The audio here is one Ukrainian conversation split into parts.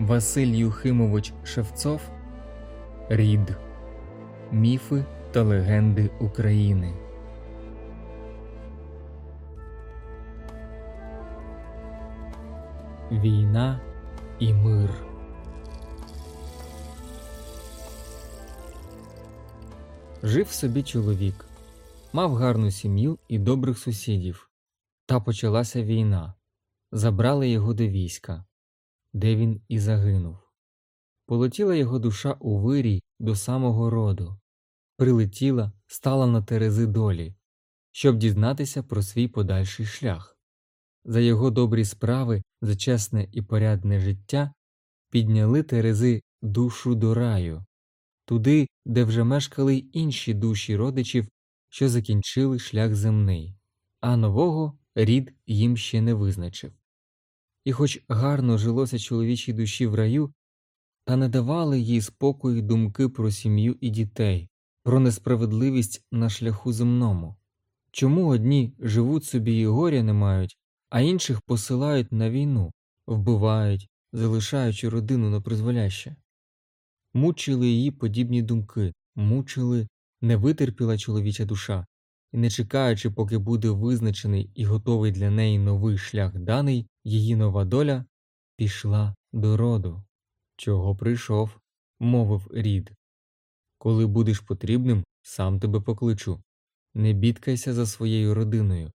Василь Юхимович Шевцов Рід Міфи та легенди України. Війна і мир. Жив собі чоловік, мав гарну сім'ю і добрих сусідів. Та почалася війна. Забрали його до війська, де він і загинув. Полетіла його душа у вирій до самого роду, прилетіла, стала на терези долі, щоб дізнатися про свій подальший шлях. За його добрі справи, за чесне і порядне життя підняли терези душу до раю, туди, де вже мешкали й інші душі родичів, що закінчили шлях земний, а нового рід їм ще не визначив. І хоч гарно жилося чоловічій душі в раю, та не давали їй спокою думки про сім'ю і дітей, про несправедливість на шляху земному. Чому одні живуть собі і горя не мають, а інших посилають на війну, вбивають, залишаючи родину на призволяще? Мучили її подібні думки, мучили, не витерпіла чоловіча душа, і, не чекаючи, поки буде визначений і готовий для неї новий шлях даний, її нова доля пішла до роду. Чого прийшов, мовив рід. Коли будеш потрібним, сам тебе покличу. Не бідкайся за своєю родиною.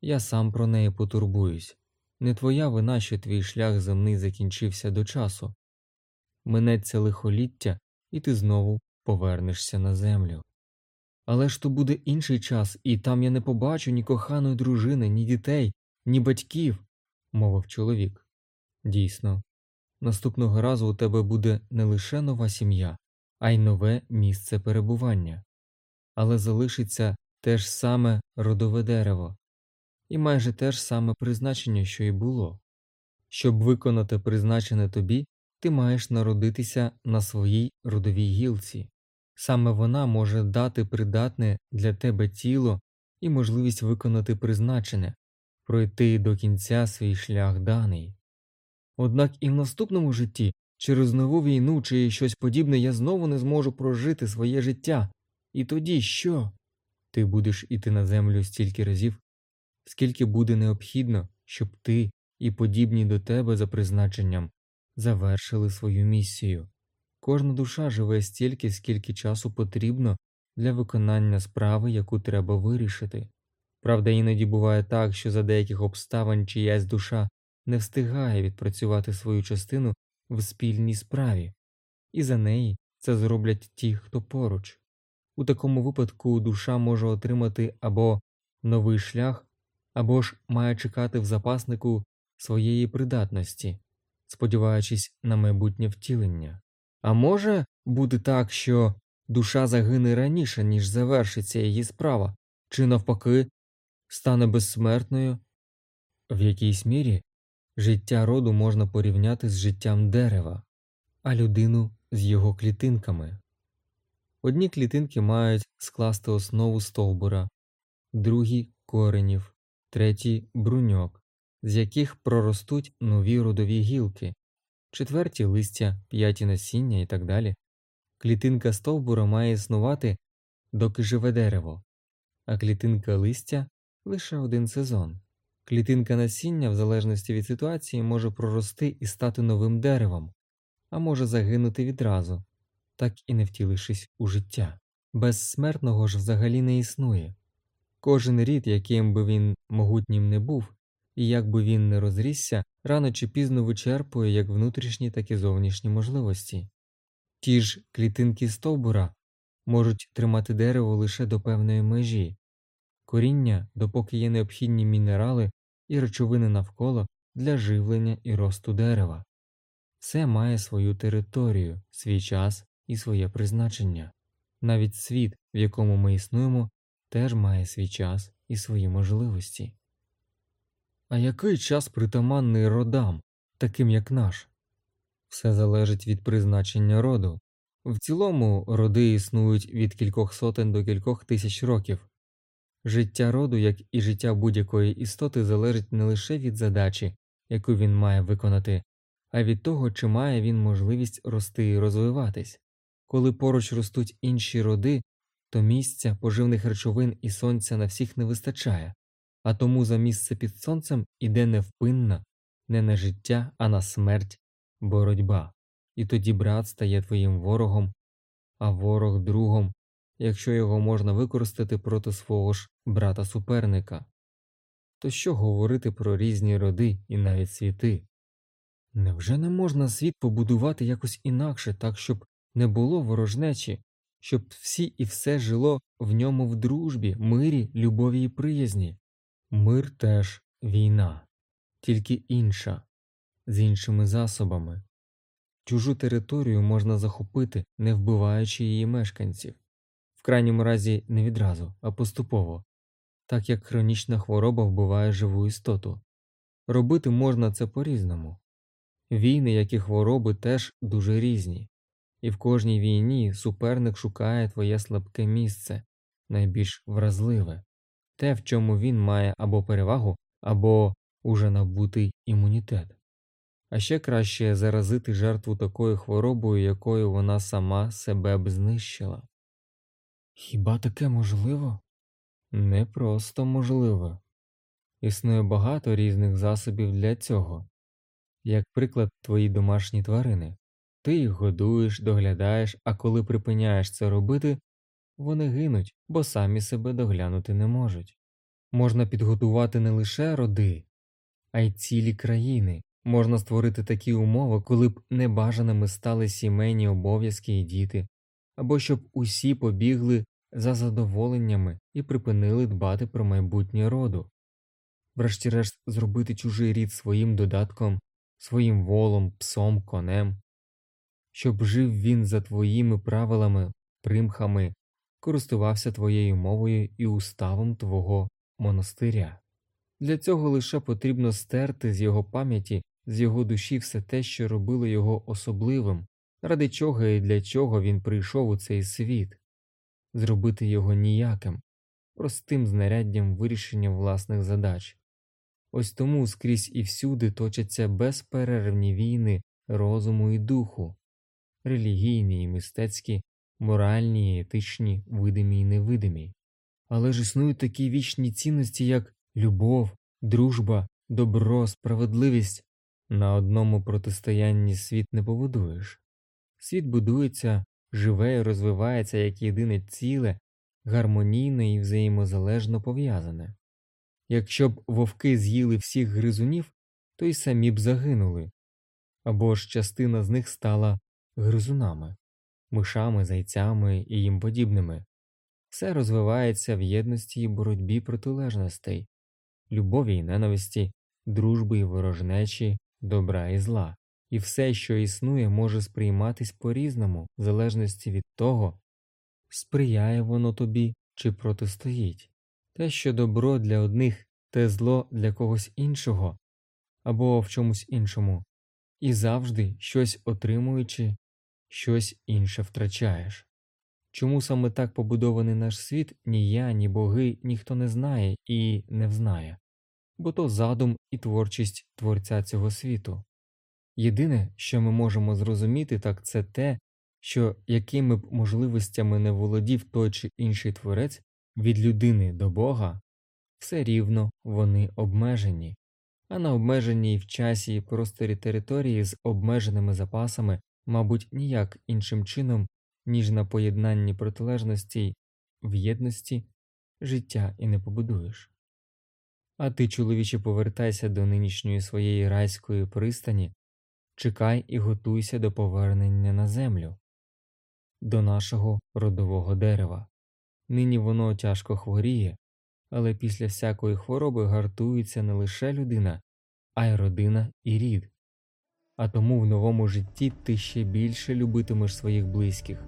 Я сам про неї потурбуюсь. Не твоя вина, що твій шлях земний закінчився до часу. Минеться лихоліття, і ти знову повернешся на землю. Але ж то буде інший час, і там я не побачу ні коханої дружини, ні дітей, ні батьків, мовив чоловік. Дійсно, наступного разу у тебе буде не лише нова сім'я, а й нове місце перебування, але залишиться те ж саме родове дерево, і майже те ж саме призначення, що й було. Щоб виконати призначене тобі, ти маєш народитися на своїй родовій гілці. Саме вона може дати придатне для тебе тіло і можливість виконати призначене, пройти до кінця свій шлях даний. Однак і в наступному житті, через нову війну чи щось подібне, я знову не зможу прожити своє життя. І тоді що? Ти будеш іти на землю стільки разів, скільки буде необхідно, щоб ти і подібні до тебе за призначенням завершили свою місію. Кожна душа живе стільки, скільки часу потрібно для виконання справи, яку треба вирішити. Правда, іноді буває так, що за деяких обставин чиясь душа не встигає відпрацювати свою частину в спільній справі, і за неї це зроблять ті, хто поруч. У такому випадку душа може отримати або новий шлях, або ж має чекати в запаснику своєї придатності, сподіваючись на майбутнє втілення. А може бути так, що душа загине раніше, ніж завершиться її справа, чи навпаки стане безсмертною? В якійсь мірі життя роду можна порівняти з життям дерева, а людину з його клітинками. Одні клітинки мають скласти основу стовбура, другі коренів, треті бруньок, з яких проростуть нові родові гілки четверті листя, п'яті насіння і так далі. Клітинка стовбура має існувати, доки живе дерево, а клітинка листя лише один сезон. Клітинка насіння, в залежності від ситуації, може прорости і стати новим деревом, а може загинути відразу, так і не втілившись у життя. Безсмертного ж взагалі не існує. Кожен рід, яким би він могутнім не був, і як би він не розрісся, рано чи пізно вичерпує як внутрішні, так і зовнішні можливості. Ті ж клітинки стовбура можуть тримати дерево лише до певної межі, коріння, допоки є необхідні мінерали і речовини навколо для живлення і росту дерева. Все має свою територію, свій час і своє призначення. Навіть світ, в якому ми існуємо, теж має свій час і свої можливості. А який час притаманний родам, таким як наш? Все залежить від призначення роду. В цілому роди існують від кількох сотень до кількох тисяч років. Життя роду, як і життя будь-якої істоти, залежить не лише від задачі, яку він має виконати, а від того, чи має він можливість рости і розвиватись. Коли поруч ростуть інші роди, то місця, поживних речовин і сонця на всіх не вистачає, а тому за місце під сонцем іде невпинна, не на життя, а на смерть боротьба, і тоді брат стає твоїм ворогом, а ворог другом, якщо його можна використати проти свого ж брата суперника. То що говорити про різні роди і навіть світи? Невже не можна світ побудувати якось інакше, так, щоб не було ворожнечі, щоб всі і все жило в ньому в дружбі, мирі, любові і приязні? Мир теж війна, тільки інша, з іншими засобами. Чужу територію можна захопити, не вбиваючи її мешканців, в крайньому разі не відразу, а поступово, так як хронічна хвороба вбиває живу істоту. Робити можна це по різному. Війни, як і хвороби, теж дуже різні, і в кожній війні суперник шукає твоє слабке місце, найбільш вразливе, те, в чому він має або перевагу, або уже набутий імунітет. А ще краще заразити жертву такою хворобою, якою вона сама себе б знищила. Хіба таке можливо? Не просто можливо. Існує багато різних засобів для цього як приклад твої домашні тварини. Ти їх годуєш, доглядаєш, а коли припиняєш це робити, вони гинуть, бо самі себе доглянути не можуть. Можна підготувати не лише роди, а й цілі країни. Можна створити такі умови, коли б небажаними стали сімейні обов'язки і діти, або щоб усі побігли за задоволеннями і припинили дбати про майбутнє роду, врешті-решт зробити чужий рід своїм додатком своїм волом, псом, конем, щоб жив він за твоїми правилами, примхами, користувався твоєю мовою і уставом твого монастиря. Для цього лише потрібно стерти з його пам'яті, з його душі все те, що робило його особливим, ради чого і для чого він прийшов у цей світ, зробити його ніяким, простим знаряддям вирішення власних задач. Ось тому скрізь і всюди точаться безперервні війни розуму і духу, релігійні і мистецькі, моральні, етичні, видимі і невидимі. Але ж існують такі вічні цінності, як любов, дружба, добро, справедливість. На одному протистоянні світ не побудуєш. Світ будується, живе і розвивається як єдине ціле, гармонійне і взаємозалежно пов'язане. Якщо б вовки з'їли всіх гризунів, то й самі б загинули, або ж частина з них стала гризунами, мишами, зайцями і їм подібними. Все розвивається в єдності і боротьбі протилежностей, любові і ненависті, дружби і ворожнечі, добра і зла, і все, що існує, може сприйматись по різному, в залежності від того, сприяє воно тобі чи протистоїть. Те, що добро для одних, те зло для когось іншого або в чомусь іншому, і завжди щось отримуючи, щось інше втрачаєш. Чому саме так побудований наш світ, ні я, ні боги ніхто не знає і не взнає, бо то задум і творчість творця цього світу. Єдине, що ми можемо зрозуміти, так це те, що якими б можливостями не володів той чи інший творець, від людини до Бога, все рівно вони обмежені, а на обмеженій в часі і просторі території з обмеженими запасами, мабуть, ніяк іншим чином, ніж на поєднанні протилежностей в єдності життя і не побудуєш. А ти, чоловіче, повертайся до нинішньої своєї райської пристані, чекай і готуйся до повернення на землю, до нашого родового дерева. Нині воно тяжко хворіє, але після всякої хвороби гартується не лише людина, а й родина і рід. А тому в новому житті ти ще більше любитимеш своїх близьких,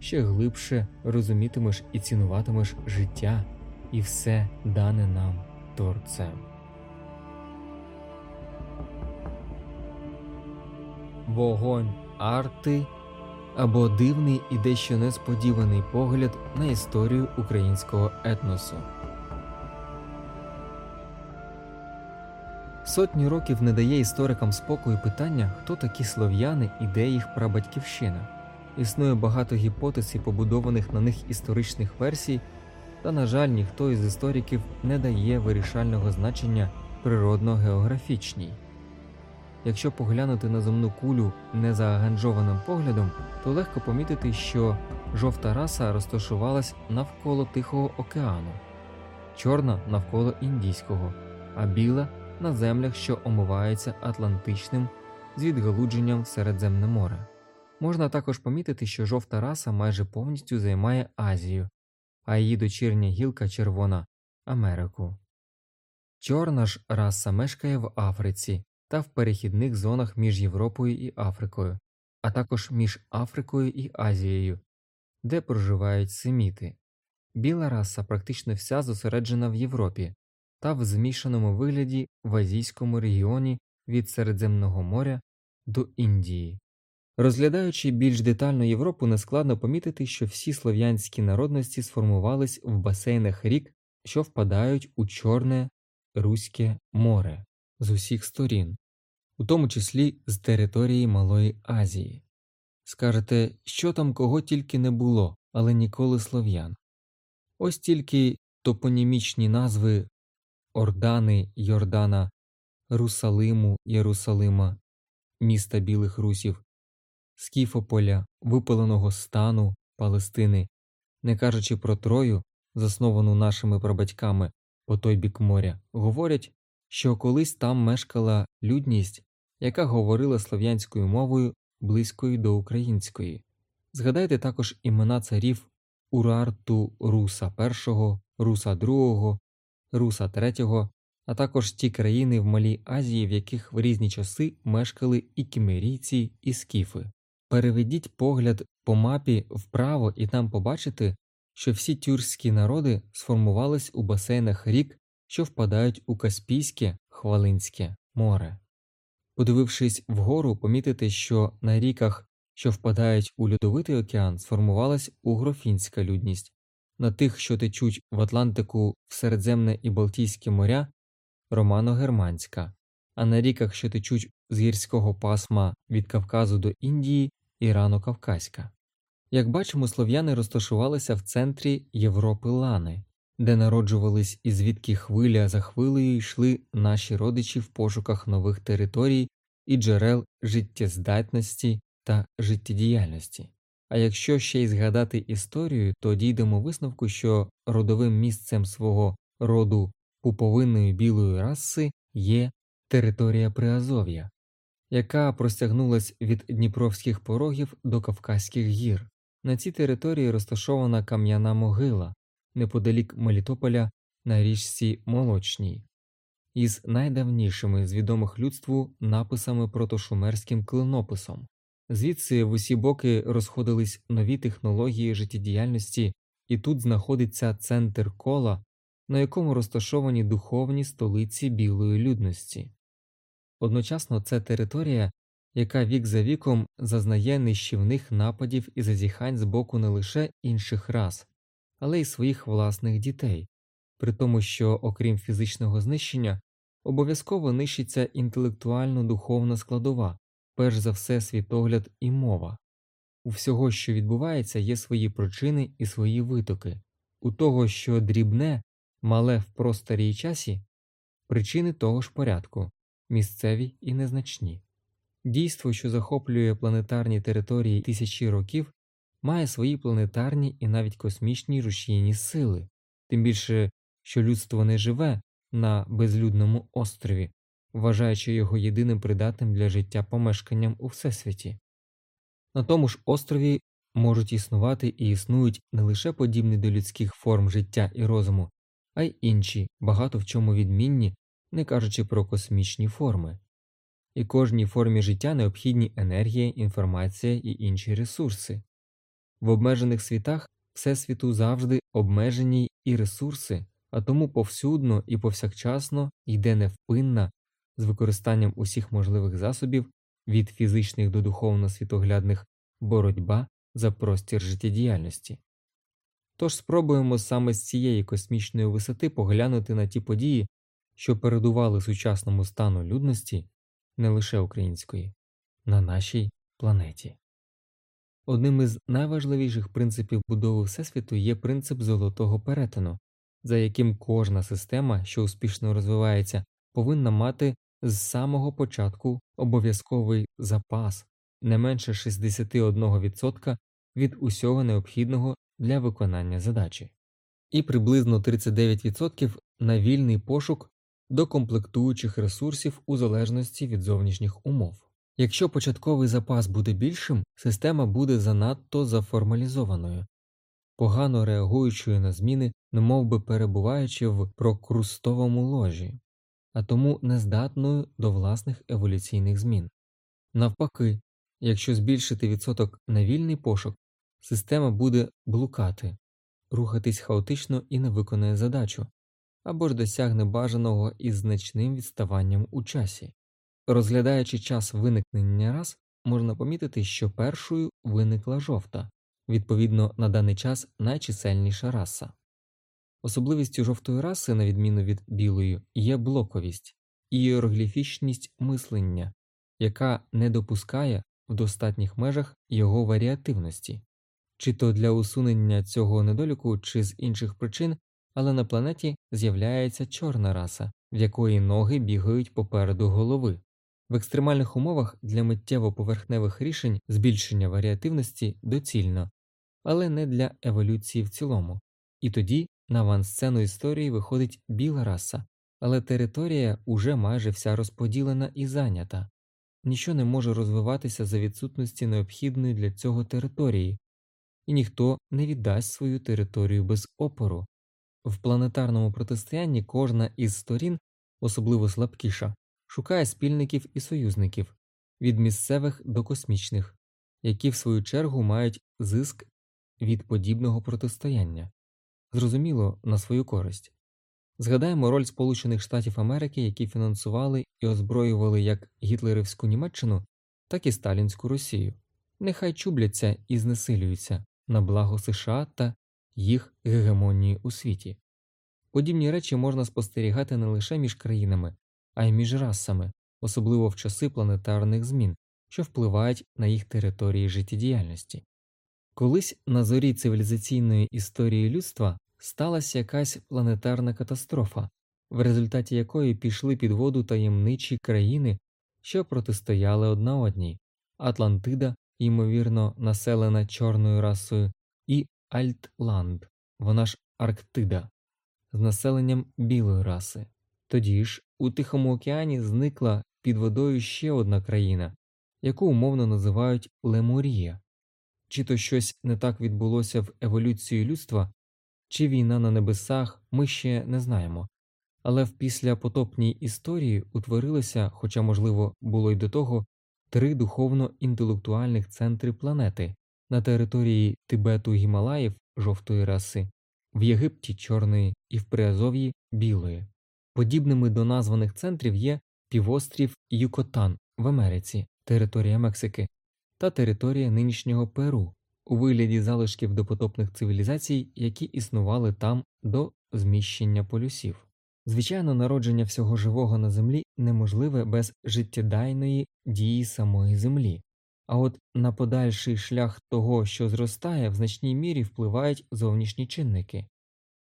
ще глибше розумітимеш і цінуватимеш життя і все дане нам Творцем. Вогонь арти або дивний і дещо несподіваний погляд на історію українського етносу. Сотні років не дає історикам спокою питання, хто такі слов'яни і де їх прабатьківщина. Існує багато гіпотез і побудованих на них історичних версій, та, на жаль, ніхто із істориків не дає вирішального значення природно-географічній. Якщо поглянути на земну кулю незааганжованим поглядом, то легко помітити, що жовта раса розташувалась навколо Тихого океану, чорна навколо Індійського, а біла на землях, що омиваються Атлантичним з відгалудженням Середземне море. Можна також помітити, що жовта раса майже повністю займає Азію, а її дочірня гілка червона Америку. Чорна ж раса мешкає в Африці та в перехідних зонах між Європою і Африкою, а також між Африкою і Азією, де проживають семіти. Біла раса практично вся зосереджена в Європі та в змішаному вигляді в азійському регіоні від Середземного моря до Індії. Розглядаючи більш детально Європу, нескладно помітити, що всі слов'янські народності сформувались в басейнах рік, що впадають у Чорне Руське море з усіх сторін, у тому числі з території Малої Азії. Скажете, що там кого тільки не було, але ніколи слов'ян. Ось тільки топонімічні назви Ордани, Йордана, Русалиму, Єрусалима, міста Білих Русів, Скіфополя, випаленого стану Палестини, не кажучи про Трою, засновану нашими прабатьками по той бік моря, говорять, що колись там мешкала людність, яка говорила слов'янською мовою близькою до української. Згадайте також імена царів Урарту Руса I, Руса II, Руса III, а також ті країни в Малій Азії, в яких в різні часи мешкали і кімерійці, і скіфи. Переведіть погляд по мапі вправо і там побачите, що всі тюркські народи сформувались у басейнах рік, що впадають у Каспійське Хвалинське море. Подивившись вгору, помітите, що на ріках, що впадають у Льодовитий океан, сформувалась угрофінська людність, на тих, що течуть в Атлантику в Середземне і Балтійське моря романо-германська, а на ріках, що течуть з гірського пасма від Кавказу до Індії, ірано-кавказька. Як бачимо, слов'яни розташувалися в центрі Європи Лани, де народжувались і звідки хвиля за хвилею йшли наші родичі в пошуках нових територій і джерел життєздатності та життєдіяльності. А якщо ще й згадати історію, то дійдемо висновку, що родовим місцем свого роду пуповинної білої раси є територія Приазов'я, яка простягнулась від Дніпровських порогів до Кавказьких гір. На цій території розташована кам'яна могила неподалік Мелітополя на річці Молочній, із найдавнішими з відомих людству написами протошумерським клинописом. Звідси в усі боки розходились нові технології життєдіяльності, і тут знаходиться центр кола, на якому розташовані духовні столиці білої людності. Одночасно це територія, яка вік за віком зазнає нищівних нападів і зазіхань з боку не лише інших рас, але й своїх власних дітей, при тому, що, окрім фізичного знищення, обов'язково нищиться інтелектуально духовна складова, перш за все світогляд і мова. У всього, що відбувається, є свої причини і свої витоки, у того, що дрібне, мале в просторі і часі, причини того ж порядку, місцеві і незначні. Дійство, що захоплює планетарні території тисячі років, має свої планетарні і навіть космічні рушійні сили, тим більше, що людство не живе на безлюдному острові, вважаючи його єдиним придатним для життя помешканням у всесвіті. На тому ж острові можуть існувати і існують не лише подібні до людських форм життя і розуму, а й інші, багато в чому відмінні, не кажучи про космічні форми. І кожній формі життя необхідні енергія, інформація і інші ресурси. В обмежених світах Всесвіту завжди обмежені і ресурси, а тому повсюдно і повсякчасно йде невпинна з використанням усіх можливих засобів від фізичних до духовно світоглядних боротьба за простір життєдіяльності. Тож спробуємо саме з цієї космічної висоти поглянути на ті події, що передували сучасному стану людності, не лише української, на нашій планеті. Одним із найважливіших принципів будови Всесвіту є принцип золотого перетину, за яким кожна система, що успішно розвивається, повинна мати з самого початку обов'язковий запас не менше 61% від усього необхідного для виконання задачі, і приблизно 39% на вільний пошук до комплектуючих ресурсів у залежності від зовнішніх умов. Якщо початковий запас буде більшим, система буде занадто заформалізованою, погано реагуючою на зміни, немовби перебуваючи в прокрустовому ложі, а тому нездатною до власних еволюційних змін. Навпаки, якщо збільшити відсоток на вільний пошук, система буде блукати, рухатись хаотично і не виконає задачу, або ж досягне бажаного із значним відставанням у часі. Розглядаючи час виникнення рас, можна помітити, що першою виникла жовта, відповідно на даний час найчисельніша раса. Особливістю жовтої раси, на відміну від білої, є блоковість іерогліфічність мислення, яка не допускає в достатніх межах його варіативності, чи то для усунення цього недоліку, чи з інших причин, але на планеті з'являється чорна раса, в якої ноги бігають попереду голови. В екстремальних умовах для миттєво поверхневих рішень збільшення варіативності доцільно, але не для еволюції в цілому, і тоді на авансцену історії виходить біла раса, але територія уже майже вся розподілена і зайнята, ніщо не може розвиватися за відсутності необхідної для цього території, і ніхто не віддасть свою територію без опору. В планетарному протистоянні кожна із сторін, особливо слабкіша, шукає спільників і союзників від місцевих до космічних, які в свою чергу мають зиск від подібного протистояння, зрозуміло, на свою користь. Згадаємо роль Сполучених Штатів Америки, які фінансували і озброювали як гітлерівську Німеччину, так і Сталінську Росію. Нехай чубляться і знесилюються на благо США та їх гегемонії у світі. Подібні речі можна спостерігати не лише між країнами, а й між расами, особливо в часи планетарних змін, що впливають на їх території життєдіяльності. Колись на зорі цивілізаційної історії людства сталася якась планетарна катастрофа, в результаті якої пішли під воду таємничі країни, що протистояли одна одній Атлантида, ймовірно, населена чорною расою, і Альтланд, вона ж Арктида, з населенням білої раси. Тоді ж у Тихому океані зникла під водою ще одна країна, яку умовно називають Лемурія. Чи то щось не так відбулося в еволюції людства, чи війна на небесах, ми ще не знаємо, але в післяпотопній історії утворилося, хоча, можливо, було й до того, три духовно-інтелектуальних центри планети на території Тибету Гімалаїв жовтої раси, в Єгипті чорної і в Приазов'ї білої. Подібними до названих центрів є півострів Юкотан в Америці, територія Мексики, та територія нинішнього Перу у вигляді залишків допотопних цивілізацій, які існували там до зміщення полюсів. Звичайно, народження всього живого на землі неможливе без життєдайної дії самої землі, а от на подальший шлях того, що зростає, в значній мірі впливають зовнішні чинники.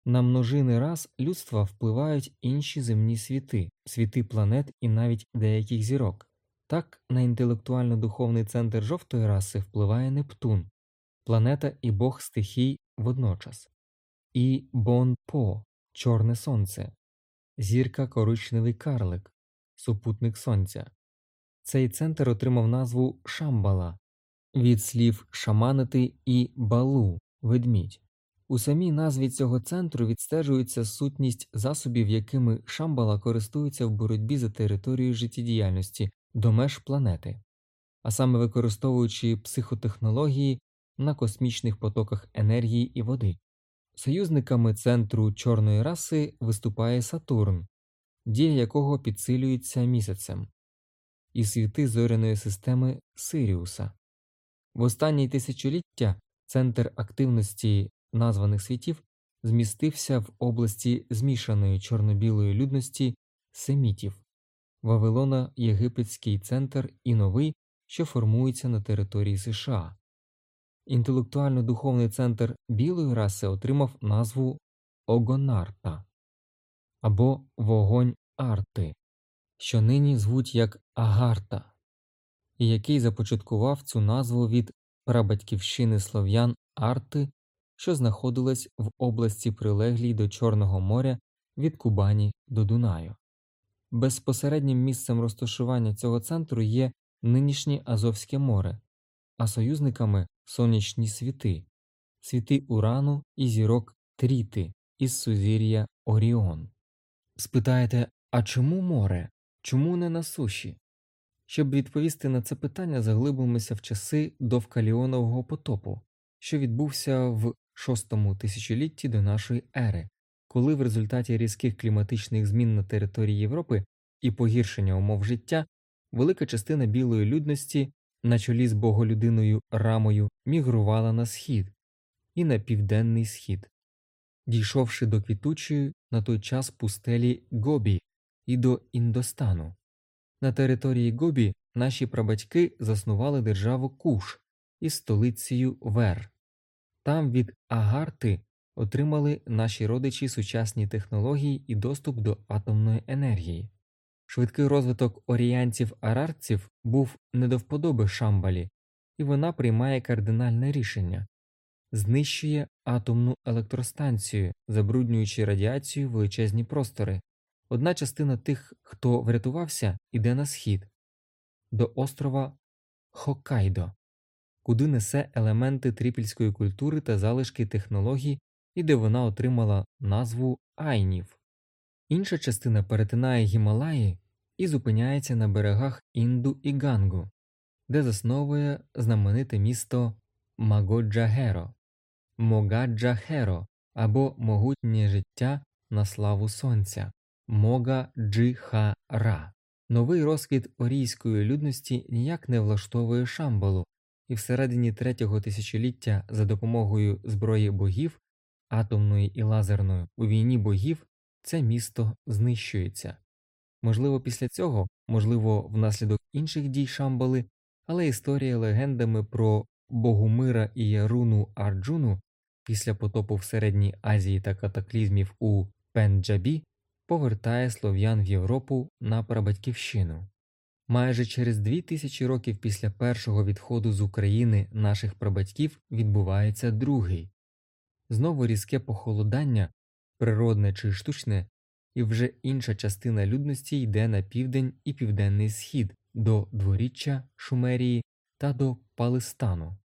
На множини раз людства впливають інші земні світи, світи планет і навіть деяких зірок. Так на інтелектуально духовний центр жовтої раси впливає Нептун, планета і бог стихій водночас, і Бон По, Чорне Сонце, зірка коричневий карлик, супутник Сонця. Цей центр отримав назву Шамбала від слів шаманити і балу ведмідь. У самій назві цього центру відстежується сутність засобів, якими Шамбала користується в боротьбі за територію життєдіяльності до меж планети, а саме використовуючи психотехнології на космічних потоках енергії і води. Союзниками центру чорної раси виступає Сатурн, дія якого підсилюється місяцем, і світи зоряної системи Сиріуса. В останні тисячоліття центр активності названих світів змістився в області змішаної чорно-білої людності семітів, Вавилона Єгипетський центр і новий, що формується на території США. Інтелектуально-духовний центр білої раси отримав назву Огонарта або Вогонь Арти, що нині звуть як Агарта, і який започаткував цю назву від прабатьківщини слов'ян Арти, що знаходилась в області прилеглій до Чорного моря від Кубані до Дунаю. Безпосереднім місцем розташування цього центру є нинішнє Азовське море, а союзниками сонячні світи, світи Урану і зірок Тріти із сузір'я Оріон. Спитаєте, а чому море? Чому не на суші? Щоб відповісти на це питання, заглибимося в часи довкаліонового потопу, що відбувся в шостому тисячолітті до нашої ери, коли в результаті різких кліматичних змін на території Європи і погіршення умов життя велика частина білої людності на чолі з боголюдиною рамою мігрувала на схід і на південний схід, дійшовши до квітучої на той час пустелі Гобі і до Індостану. На території Гобі наші прабатьки заснували державу Куш із столицею Вер. Там від Агарти отримали наші родичі сучасні технології і доступ до атомної енергії. Швидкий розвиток оріянців арарців був не до вподоби Шамбалі, і вона приймає кардинальне рішення знищує атомну електростанцію, забруднюючи радіацію величезні простори. Одна частина тих, хто врятувався, іде на схід до острова Хоккайдо, куди несе елементи трипільської культури та залишки технологій і де вона отримала назву Айнів. Інша частина перетинає Гімалаї і зупиняється на берегах Інду і Гангу, де засновує знамените місто Магоджагеро, Могаджахеро або Могутнє життя на славу сонця Мога Джихара. Новий розквіт орійської людності ніяк не влаштовує Шамбалу, і всередині третього тисячоліття за допомогою зброї богів, атомної і лазерної у війні богів це місто знищується. Можливо, після цього, можливо, внаслідок інших дій Шамбали, але історія легендами про Богумира і Яруну Арджуну після потопу в Середній Азії та катаклізмів у Пенджабі повертає слов'ян в Європу на прабатьківщину. Майже через дві тисячі років після першого відходу з України наших прабатьків відбувається другий. Знову різке похолодання, природне чи штучне, і вже інша частина людності йде на південь і південний схід до дворіччя Шумерії та до Палестану.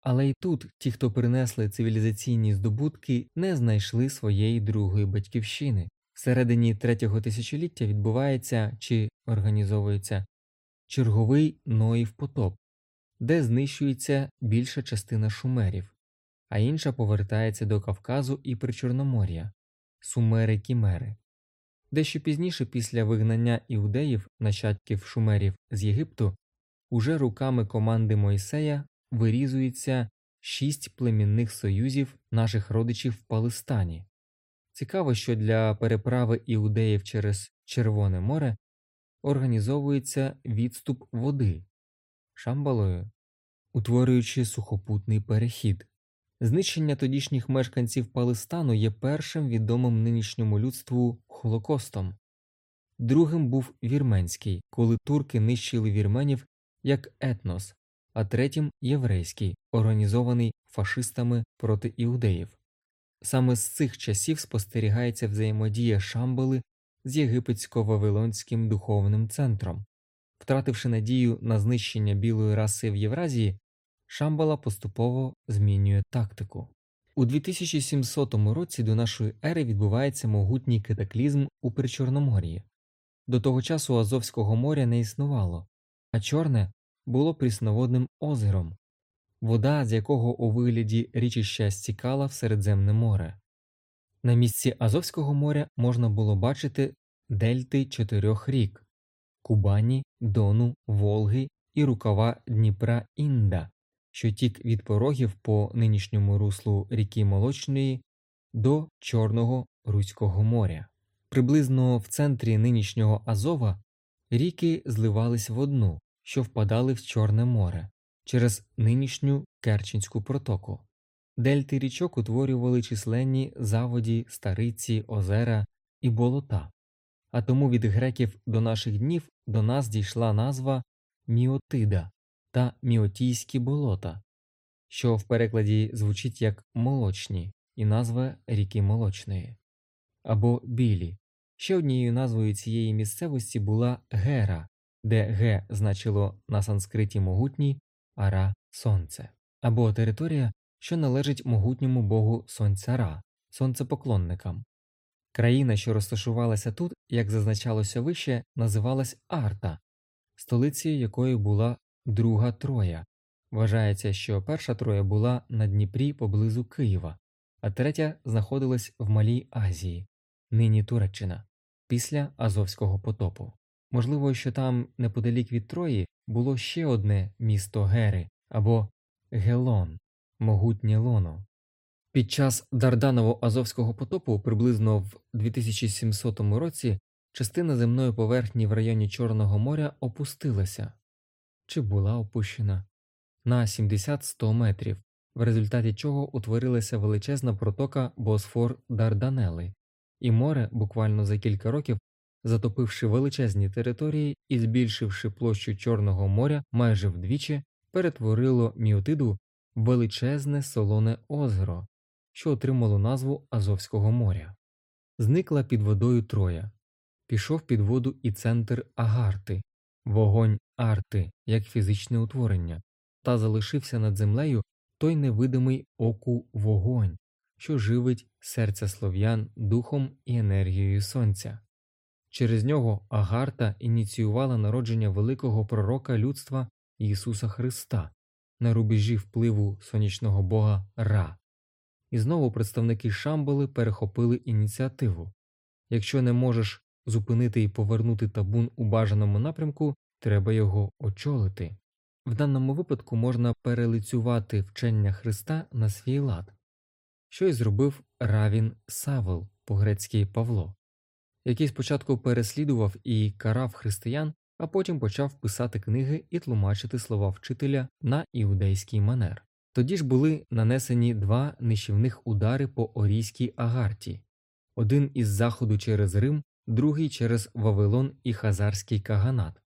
Але й тут ті, хто принесли цивілізаційні здобутки, не знайшли своєї другої батьківщини. Всередині третього тисячоліття відбувається чи організовується черговий Ноїв потоп, де знищується більша частина шумерів, а інша повертається до Кавказу і Причорномор'я Сумери Кімери. Дещо пізніше, після вигнання іудеїв, нащадків шумерів з Єгипту, уже руками команди Мойсея вирізується шість племінних союзів наших родичів в Палестані. Цікаво, що для переправи іудеїв через Червоне море організовується відступ води шамбалою, утворюючи сухопутний перехід. Знищення тодішніх мешканців Палестану є першим відомим нинішньому людству Холокостом, другим був вірменський, коли турки нищили вірменів як етнос, а третім єврейський, організований фашистами проти іудеїв. Саме з цих часів спостерігається взаємодія Шамбали з єгипетсько-вавилонським духовним центром. Втративши надію на знищення білої раси в Євразії, Шамбала поступово змінює тактику. У 2700 році до нашої ери відбувається могутній катаклізм у Причорномор'ї. До того часу Азовського моря не існувало, а чорне було прісноводним озером, вода з якого у вигляді річища стікала в Середземне море. На місці Азовського моря можна було бачити дельти чотирьох рік Кубані, Дону, Волги і рукава Дніпра Інда, що тік від порогів по нинішньому руслу ріки Молочної до Чорного Руського моря. Приблизно в центрі нинішнього Азова ріки зливались в одну, що впадали в Чорне море через нинішню Керченську протоку. Дельти річок утворювали численні заводі, стариці, озера і болота, а тому від греків до наших днів до нас дійшла назва Міотида та Міотійські болота, що в перекладі звучить як молочні і назва ріки Молочної або Білі. Ще однією назвою цієї місцевості була Гера, де Г значило на санскриті могутній, а Ра сонце, або територія, що належить могутньому богу сонця Ра, сонцепоклонникам. Країна, що розташувалася тут, як зазначалося вище, називалась Арта, столицею якої була друга Троя. Вважається, що перша Троя була на Дніпрі поблизу Києва, а третя знаходилась в Малій Азії, нині Туреччина, після Азовського потопу. Можливо, що там, неподалік від Трої, було ще одне місто Гери або Гелон, могутнє лоно. Під час Дарданово-Азовського потопу приблизно в 2700 році частина земної поверхні в районі Чорного моря опустилася чи була опущена? На 70-100 метрів, в результаті чого утворилася величезна протока Босфор Дарданели, і море буквально за кілька років, затопивши величезні території і збільшивши площу Чорного моря майже вдвічі, перетворило Міотиду в величезне солоне озеро, що отримало назву Азовського моря. Зникла під водою Троя, пішов під воду і центр Агарти, вогонь Арти як фізичне утворення, та залишився над землею той невидимий оку вогонь, що живить серця слов'ян духом і енергією сонця. Через нього Агарта ініціювала народження великого пророка людства Ісуса Христа на рубежі впливу сонячного бога Ра. І знову представники Шамбали перехопили ініціативу якщо не можеш зупинити і повернути табун у бажаному напрямку, треба його очолити. В даному випадку можна перелицювати вчення Христа на свій лад, що й зробив Равін Савел по грецькій Павло, який спочатку переслідував і карав християн, а потім почав писати книги і тлумачити слова вчителя на іудейський манер. Тоді ж були нанесені два нищівних удари по Орійській Агарті один із заходу через Рим, другий через Вавилон і Хазарський Каганат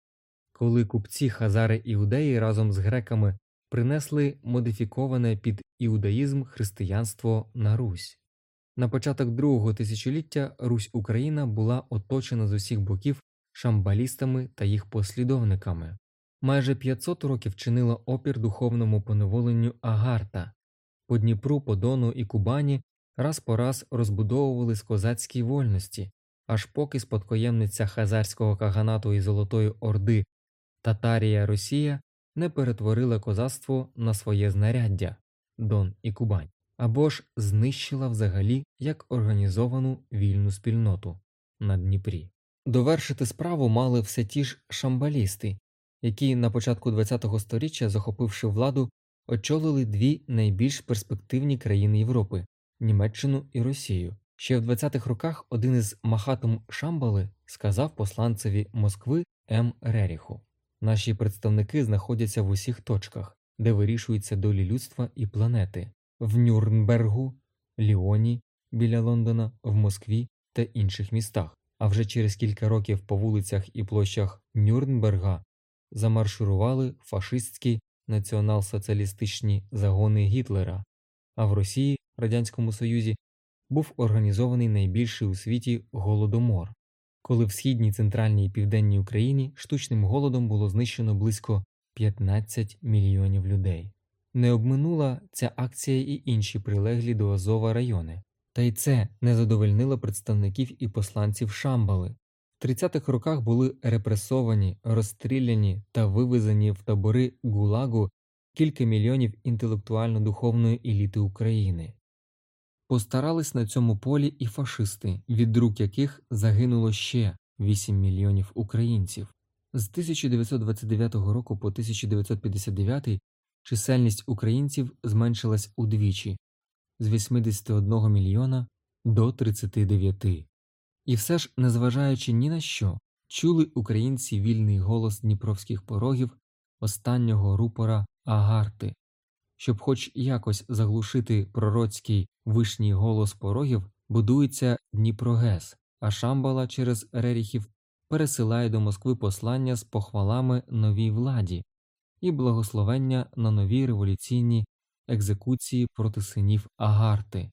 коли купці Хазари іудеї разом з греками принесли модифіковане під іудаїзм християнство на Русь. На початок другого тисячоліття Русь Україна була оточена з усіх боків шамбалістами та їх послідовниками. Майже 500 років чинила опір духовному поневоленню Агарта, по Дніпру, по Дону і Кубані раз по раз розбудовувались козацькі вольності, аж поки спадкоємниця Хазарського каганату і Золотої Орди Татарія Росія не перетворила козацтво на своє знаряддя Дон і Кубань, або ж знищила взагалі як організовану вільну спільноту на Дніпрі. Довершити справу мали все ті ж шамбалісти, які на початку ХХ століття, захопивши владу, очолили дві найбільш перспективні країни Європи Німеччину і Росію. Ще в 20-х роках один із Махатом Шамбали сказав посланцеві Москви М. Реріху Наші представники знаходяться в усіх точках, де вирішуються долі людства і планети в Нюрнбергу, Ліоні біля Лондона, в Москві та інших містах. А вже через кілька років по вулицях і площах Нюрнберга замаршурували фашистські націонал-соціалістичні загони Гітлера, а в Росії, Радянському Союзі, був організований найбільший у світі голодомор коли в східній, центральній і південній Україні штучним голодом було знищено близько 15 мільйонів людей. Не обминула ця акція і інші прилеглі до Азова райони, та й це не задовольнило представників і посланців Шамбали. В 30-х роках були репресовані, розстріляні та вивезені в табори Гулагу кілька мільйонів інтелектуально-духовної еліти України. Постарались на цьому полі і фашисти, від рук яких загинуло ще 8 мільйонів українців. З 1929 року по 1959 чисельність українців зменшилась удвічі з 81 мільйона до 39. І все ж, незважаючи ні на що, чули українці вільний голос дніпровських порогів останнього рупора Агарти, щоб хоч якось заглушити пророцький вишній голос порогів, будується Дніпрогес, а Шамбала через Реріхів пересилає до Москви послання з похвалами новій владі і благословення на нові революційні екзекуції проти синів Агарти.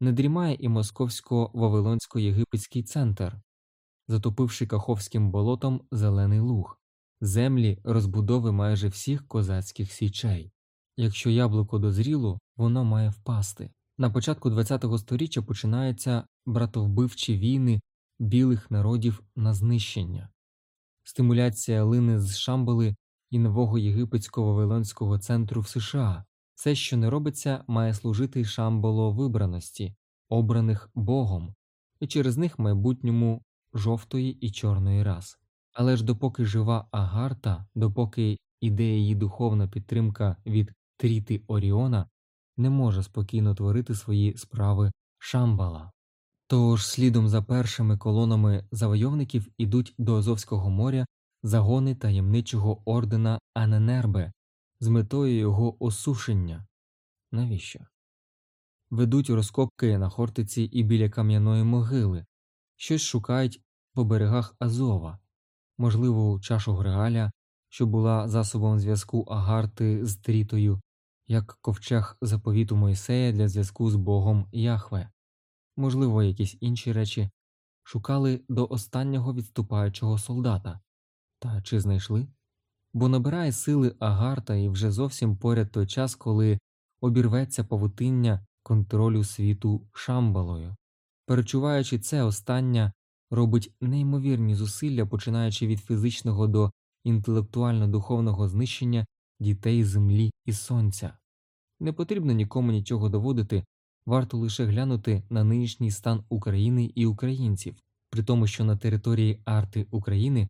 Не дрімає і московсько-вавилонсько-єгипетський центр, затопивши Каховським болотом Зелений Луг, землі розбудови майже всіх козацьких січей. Якщо яблуко дозріло, воно має впасти. На початку ХХ століття починаються братовбивчі війни білих народів на знищення, стимуляція лини з Шамбали і нового єгипетсько-вавилонського центру в США. Все, що не робиться, має служити Шамбало вибраності, обраних Богом, і через них майбутньому жовтої і чорної рас. Але ж допоки жива Агарта, допоки іде її духовна підтримка від тріти Оріона, не може спокійно творити свої справи Шамбала. Тож слідом за першими колонами завойовників ідуть до Азовського моря загони таємничого ордена Аненербе з метою його осушення. Навіщо? Ведуть розкопки на Хортиці і біля кам'яної могили, щось шукають по берегах Азова, можливо, чашу Греаля, що була засобом зв'язку Агарти з Трітою, як ковчег заповіту Мойсея для зв'язку з Богом Яхве, можливо, якісь інші речі, шукали до останнього відступаючого солдата. Та чи знайшли? Бо набирає сили Агарта і вже зовсім поряд той час, коли обірветься павутиння контролю світу Шамбалою. Перечуваючи це, остання робить неймовірні зусилля, починаючи від фізичного до інтелектуально-духовного знищення дітей землі і сонця. Не потрібно нікому нічого доводити, варто лише глянути на нинішній стан України і українців, при тому, що на території арти України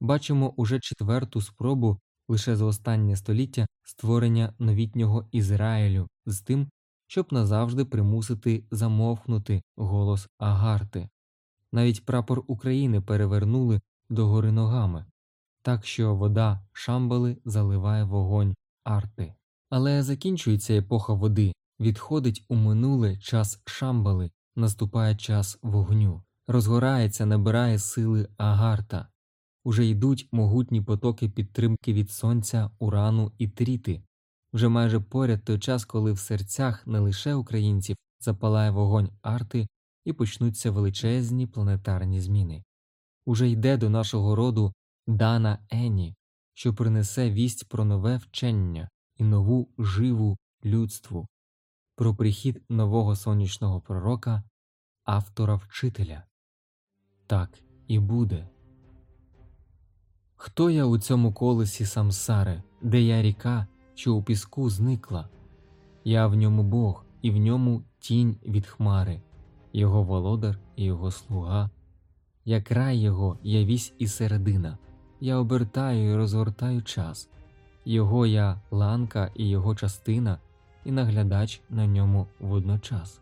бачимо уже четверту спробу лише за останнє століття створення новітнього Ізраїлю з тим, щоб назавжди примусити замовкнути голос Агарти. Навіть прапор України перевернули догори ногами, так що вода Шамбали заливає вогонь арти. Але закінчується епоха води, відходить у минуле час Шамбали, наступає час вогню, розгорається, набирає сили Агарта. Уже йдуть могутні потоки підтримки від сонця, урану і тріти. Вже майже поряд той час, коли в серцях не лише українців запалає вогонь арти і почнуться величезні планетарні зміни. Уже йде до нашого роду Дана Ені, що принесе вість про нове вчення і нову живу людству, про прихід нового сонячного пророка, автора вчителя. Так і буде. Хто я у цьому колесі самсари, де я ріка, що у піску зникла? Я в ньому Бог, і в ньому тінь від хмари, його володар і його слуга. Я край його, я вісь і середина, я обертаю і розгортаю час, його я ланка і його частина, і наглядач на ньому водночас.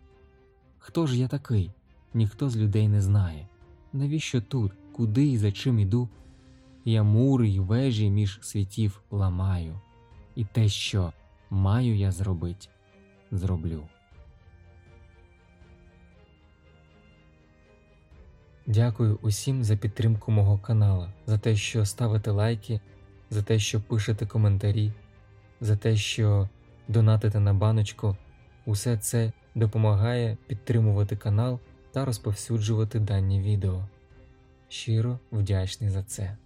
Хто ж я такий? Ніхто з людей не знає. Навіщо тут, куди і за чим іду? Я мури й вежі між світів ламаю, і те, що маю я зробить, зроблю. Дякую усім за підтримку мого канала, за те, що ставите лайки, за те, що пишете коментарі, за те, що донатите на баночку. Усе це допомагає підтримувати канал та розповсюджувати дані відео. Щиро вдячний за це.